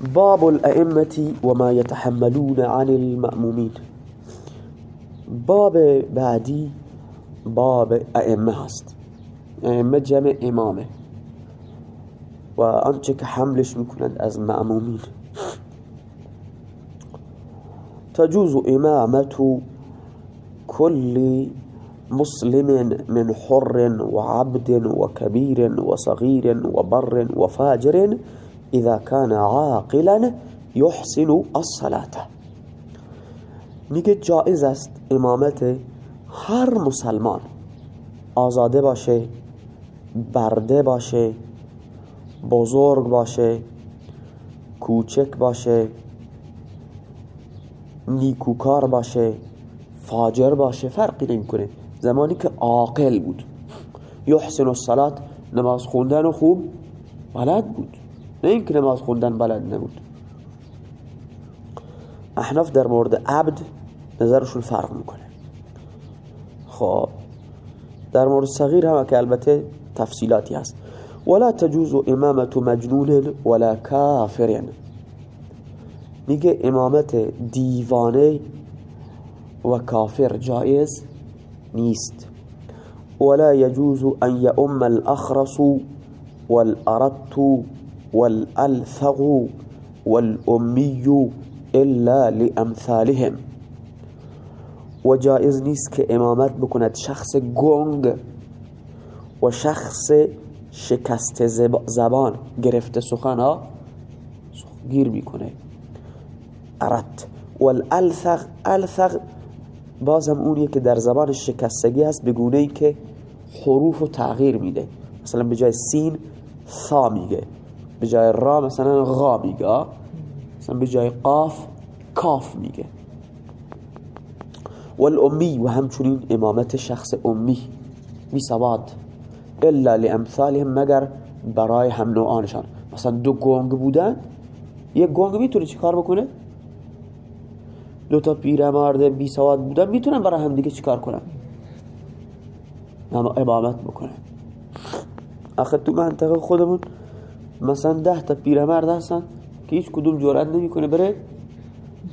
باب الأئمة وما يتحملون عن المأمومين. باب بعدی باب أئمة هست. أئمة جمع إمامه. و آنچه که حملش میکنند از معمومین تجوز إمامة كل مسلم من حر وعبد وكبير وصغير وبر وفاجر اذا كان عاقلا يحسن الصلاة. میگه جائز است امامت هر مسلمان آزاده باشه برده باشه بزرگ باشه کوچک باشه نیکوکار باشه فاجر باشه فرقی نمی‌کنه. زمانی که عاقل بود. یحسن الصلاة نماز خوندن و خوب بلد بود. نه اینکه نماز خوندن بلد نبود. احناف در مورد عبد نظرشون فرق می‌کنه. خب در مورد صغیر هم که البته تفصیلاتی هست. ولا تجوز امامت مجنون ولا کافر. میگه امامت دیوانه و کافر جایز نیست. ولا يجوز أن يؤم الأخرس والأرت والألثغ والأمي إلا لأمثالهم. و جایز نیست که امامت بکند شخص گنگ و شخص شکست زبان گرفته سخن ها گیر می‌کنه. ارت والالثغ الثغ بازم اونیه که در زبان شکستگی هست بگونه ای که حروف رو تغییر میده. مثلا به جای سین ثا میگه. به جای را مثلا غا میگه مثلا به جای قاف کاف میگه. والامی و همچنین امامت شخص امی بی سواد الا لامثالهم مگر برای هم نوعانشان مثلا دو گنگ بودن یک گنگ می‌تونه چیکار بکنه؟ دو تا پیرمرد بی سواد بودن می‌تونن برای هم دیگه چیکار کنن؟ اما امامت بکنن. آخه تو منطقه خودمون مثلا ده تا پیرمرد هستن که هیچ کدوم جرأت نمی‌کنه بره.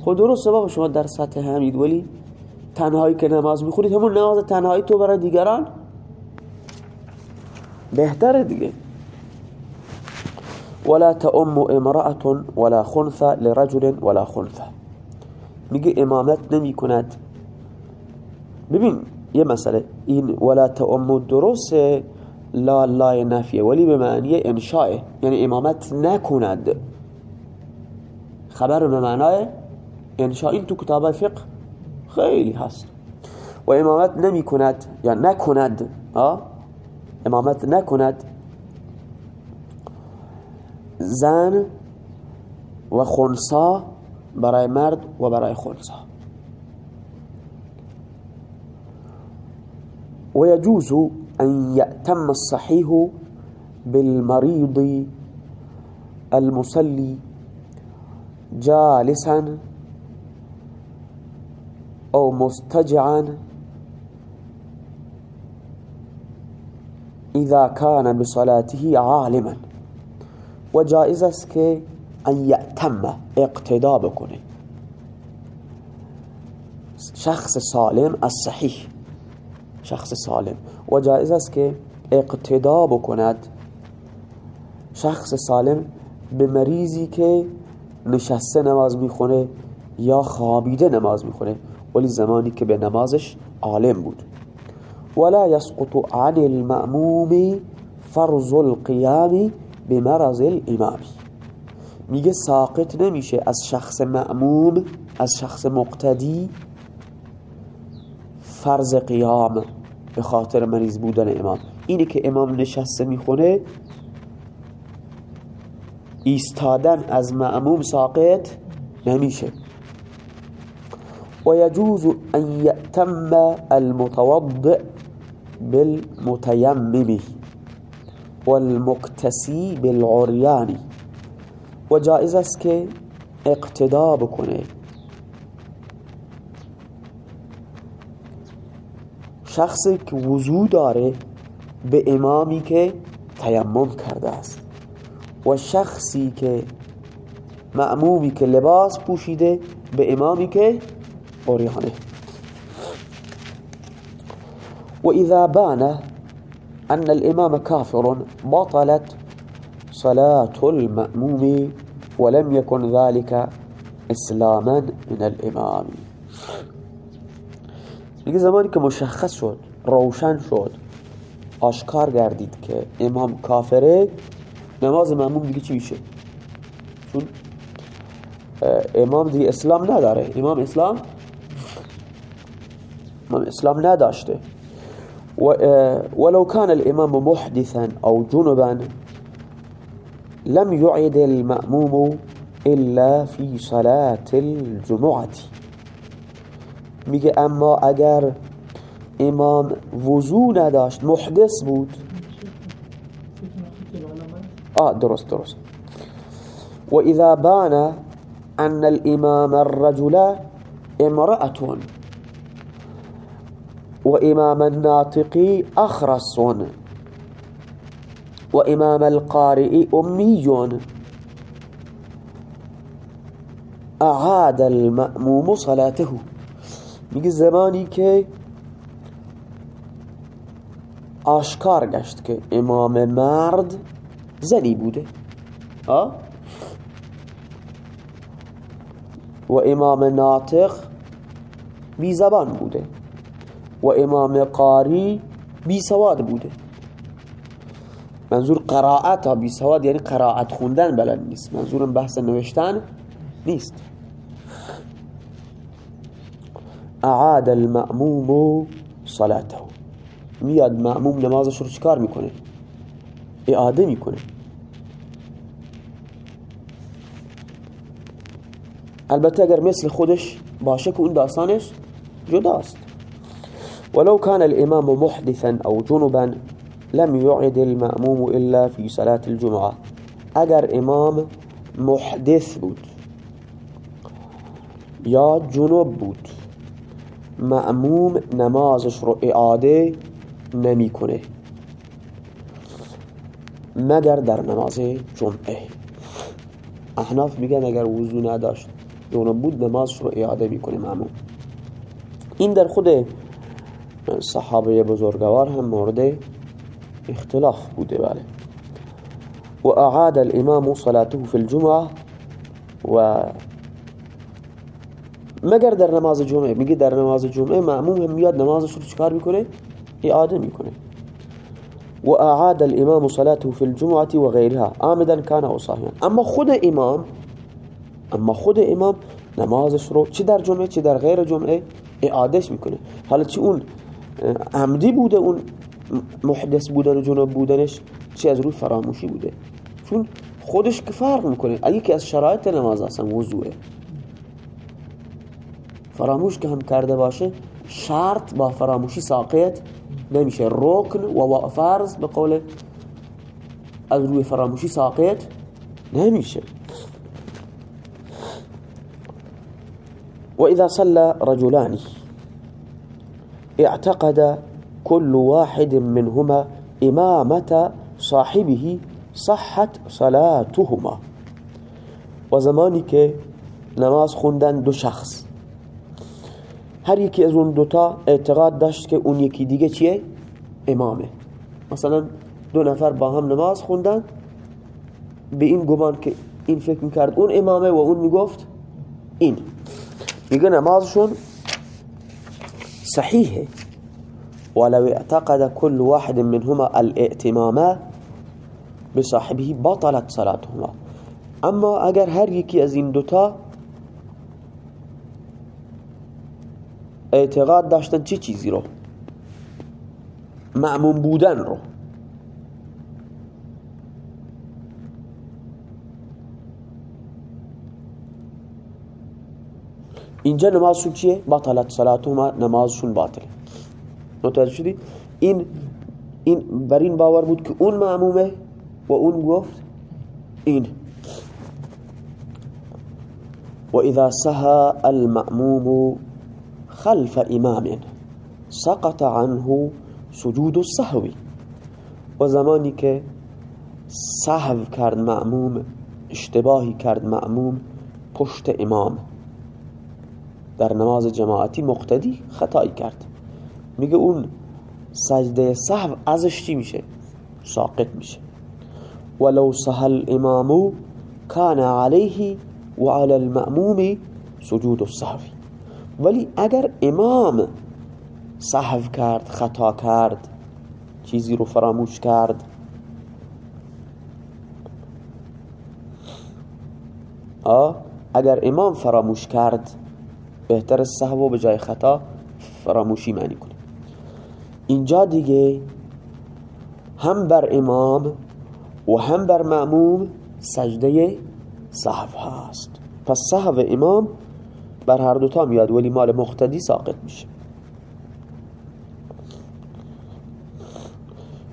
خود درست سبب شما در سطح همید ولی تنهایی که نماز می‌خونید همون نماز تنهایی تو برای دیگران بهتره دیگه. ولا تأم امرأة ولا خنثى لرجل ولا خنثى. میگه امامت نمی کند ببین یه مسئله این ولا تأم درست لا لا نفیه ولی به معنی انشاء یعنی امامت نکند. خبر به معنای انشاء. این تو کتاب فقه خیلی هست. و امامت نمی کند یا نکند امامت نکند. زن و خونسا برای مرد و برای خونسا. و یجوز أن یأتم الصحیح بالمريض المصلي جالسا أو مستجعا إذا كان بصلاته عالما. و جائز است أن یعتم اقتدا بکنه شخص سالم از صحیح شخص سالم. و جائز است که اقتدا بکند شخص سالم به مریضی که نشسته نماز می‌خونه یا خوابیده نماز می‌خونه. ولی زمانی که به نمازش عالم بود. ولا يسقط عن المأموم فرض القيام بمرض الامام. میگه ساقط نمیشه از شخص معموم از شخص مقتدی فرض قیام. به خاطر مریض بودن امام. اینه که امام نشسته می‌خونه ایستادن از معموم ساقط نمیشه. و یجوز ان یأتم المتوضع بالمتیمم والمکتسی بالعریانی و جائز است که اقتدا بکنه. شخصی که وضو داره به امامی که تیمم کرده است. و شخصی که معمومی که لباس پوشیده به امامی که اوریانه. وإذا بان أن الإمام كافر بطلت صلاة المأموم ولم يكن ذلك اسلاما من الامام میگه زمانی که مشخص شد روشن شد آشکار گردید که امام کافره نماز معموم دیگه چی میشه؟ چون امام دیگه اسلام نداره. امام اسلام امام اسلام نداشته. ولو كان الامام محدثا او جنبا لم يعد المأموم الا في صلاة الجمعة. میگه اما اگر امام وضو نداشت محدث بود. آه درست درست. و اذا بان ان الامام الرجل امرأة و امام الناطقي اخرس و امام القارئ امی اعاد المأموم صلاته. میگه زمانی که آشکار گشت که امام مرد زنی بوده. آه؟ و امام ناطق بی زبان بوده. و امام قاری بی سواد بوده. منظور قرائت ها بی سواد یعنی قرائت خوندن بلد نیست. منظورم بحث نوشتن نیست. اعاد المأموم صلاته. میاد مأموم نمازش رو چکار می‌کنه؟ اعاده می‌کنه. البته اگر مثل خودش باشه که اون داستانش جداست. ولو كان الامام محدثا او جنبا لم يعد المأموم الا في صلاة الجمعة. اگر امام محدث بود یا جنوب بود. معموم نمازش رو اعاده نمی‌کنه. مگر در نماز جمعه. احناف میگن اگر وضو نداشت جنوب بود نمازش رو اعاده می‌کنه معموم. این در خود صحابه بزرگوار هم مورد اختلاف بوده بله. و اعاد الامام صلاته في الجمعه و مگر در نماز جمعه؟ میگه در نماز جمعه معموم هم میاد نمازش رو چکار می‌کنه؟ اعاده می‌کنه. و اعاد الامام صلاته في الجمعه و غیرها. آمدا كان او صاحبا اما خود امام اما خود امام نمازش رو چه در جمعه چه در غیر جمعه؟ اعادهش می‌کنه. حالا چه اون عمدی بوده؟ اون محدث بودن و جنوب بودنش چه از روی فراموشی بوده؟ چون خودش که فرق می‌کنه. که از شرایط نماز اصلا وضوعه. فراموش که هم کرده باشه شرط با فراموشی ساقط نمیشه. رکن و فرض به قول از روی فراموشی ساقط نمیشه. وإذا صلى رجلان اعتقد كل واحد منهما إمامة صاحبه صحت صلاتهما. و زمانی که نماز خوندن دو شخص هر یکی از اون دوتا اعتقاد داشت که اون یکی دیگه چیه؟ امامه. مثلا دو نفر با هم نماز خوندن به این گمان که این فکر می‌کرد اون امامه و اون می‌گفت این. میگه نمازشون صحیحه. ولو اعتقد كل واحد منهما الائتمام بصاحبه بطلت صلاتهما. اما اگر هر یکی از این دوتا اعتقاد داشتن چه چیزی رو معموم بودن رو اینجا نمازشون چیه؟ بطلت صلاتهما نمازشون باطله متوجه شدی؟ این این بر این باور بود که اون معمومه و اون گفت این و اذا سها المأموم خلف امام سقط عنه سجود السهو. و زمانی که سهو کرد معموم اشتباهی کرد معموم پشت امام. در نماز جماعتی مقتدی خطایی کرد. میگه اون سجده صحو ازش چی میشه؟ ساقط میشه. ولو سهل امامو کان علیه و علی المأموم سجود الصحوی ولی اگر امام صحو کرد خطا کرد چیزی رو فراموش کرد اگر امام فراموش کرد بهتر صحو به جای خطا فراموشی معنی کنه. اینجا دیگه هم بر امام و هم بر معموم سجده صحو هست پس صحو امام بر هر دوتا میاد ولی مال مقتدی ساقط میشه.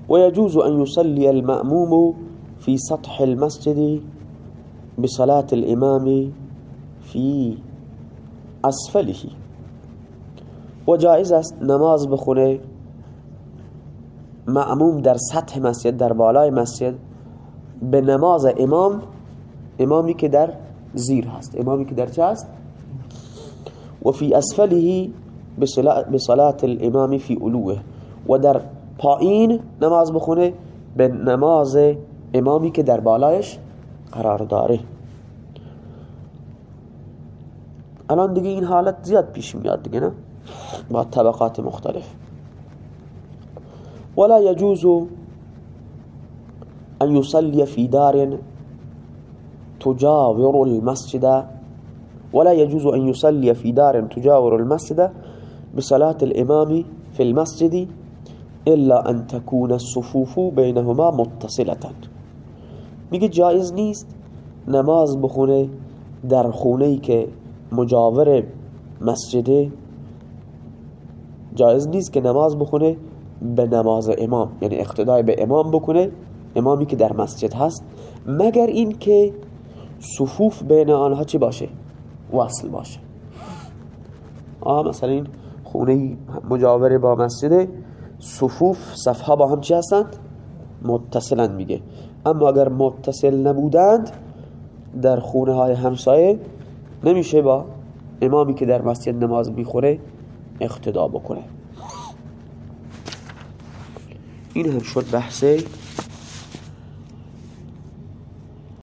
ويجوز أن يصلي المأموم في سطح المسجد بصلاة الإمام في أسفله. وجائز است نماز بخونه معموم در سطح مسجد در بالای مسجد به نماز امام امامی که در زیر هست. امامی که در چه هست؟ و فی اسفله بصلاة الامام فی علوه. و در پایین نماز بخونه به نماز امامی که در بالایش قرار داره. الان دیگه این حالت زیاد پیش میاد دیگه نه؟ با طبقات مختلف. ولا يجوز أن يصلي في دار تجاور المسجد ولا يجوز أن يصلي في دار تجاور المسجد بصلاة الإمام في المسجد إلا أن تكون الصفوف بينهما متصلة. میگه جایز نیست نماز بخونه در خونه که مجاور مسجده جایز نیست که نماز بخونه به نماز امام یعنی اقتدای به امام بکنه امامی که در مسجد هست مگر این که صفوف بین آنها چی باشه؟ وصل باشه. آه مثلا این خونه مجاور با مسجد صفوف صفحه با هم چی هستند؟ متصلند میگه. اما اگر متصل نبودند در خونه های همسایه نمیشه با امامی که در مسجد نماز می‌خوره اقتدا بکنه. این هم شد بحث